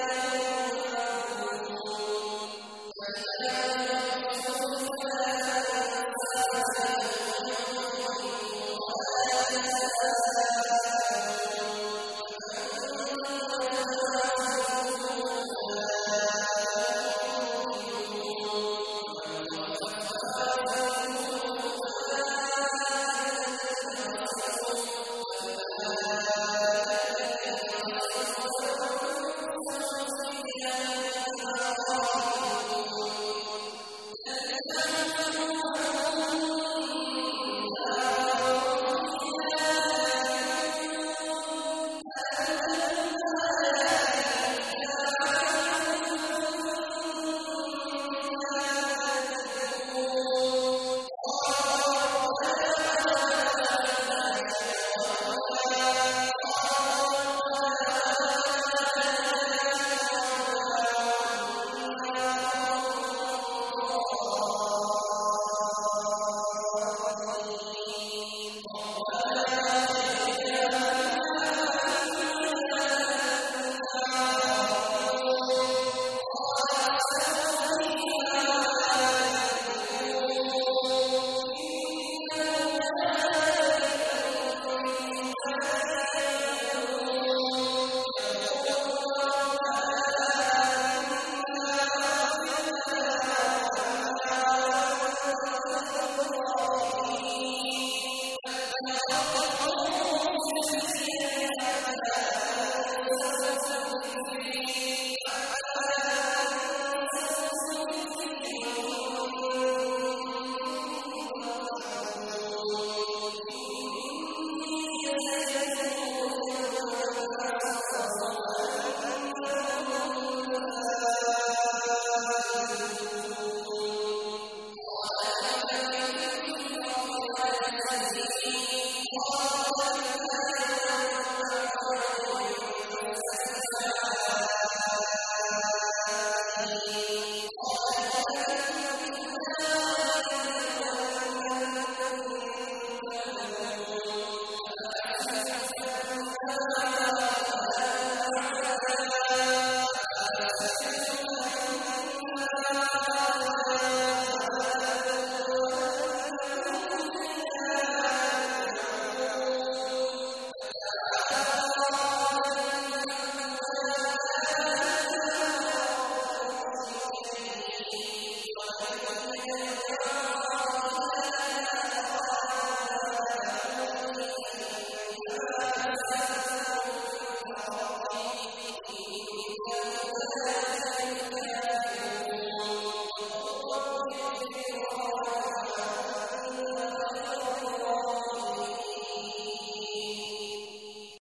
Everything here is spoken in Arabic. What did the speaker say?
الْمُسْتَقِيمِ